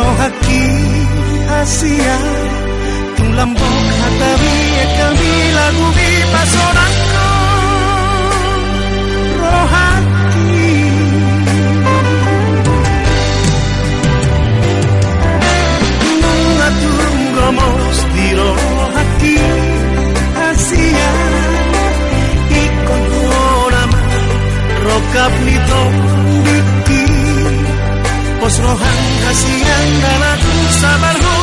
rohaki Asia, Tung lambok hatabi e kami lagu di pasoranku Rohaki Mengatung gomos di rohaki Asia, Ikon nama rokap nitok Nos rojan anda la cruz.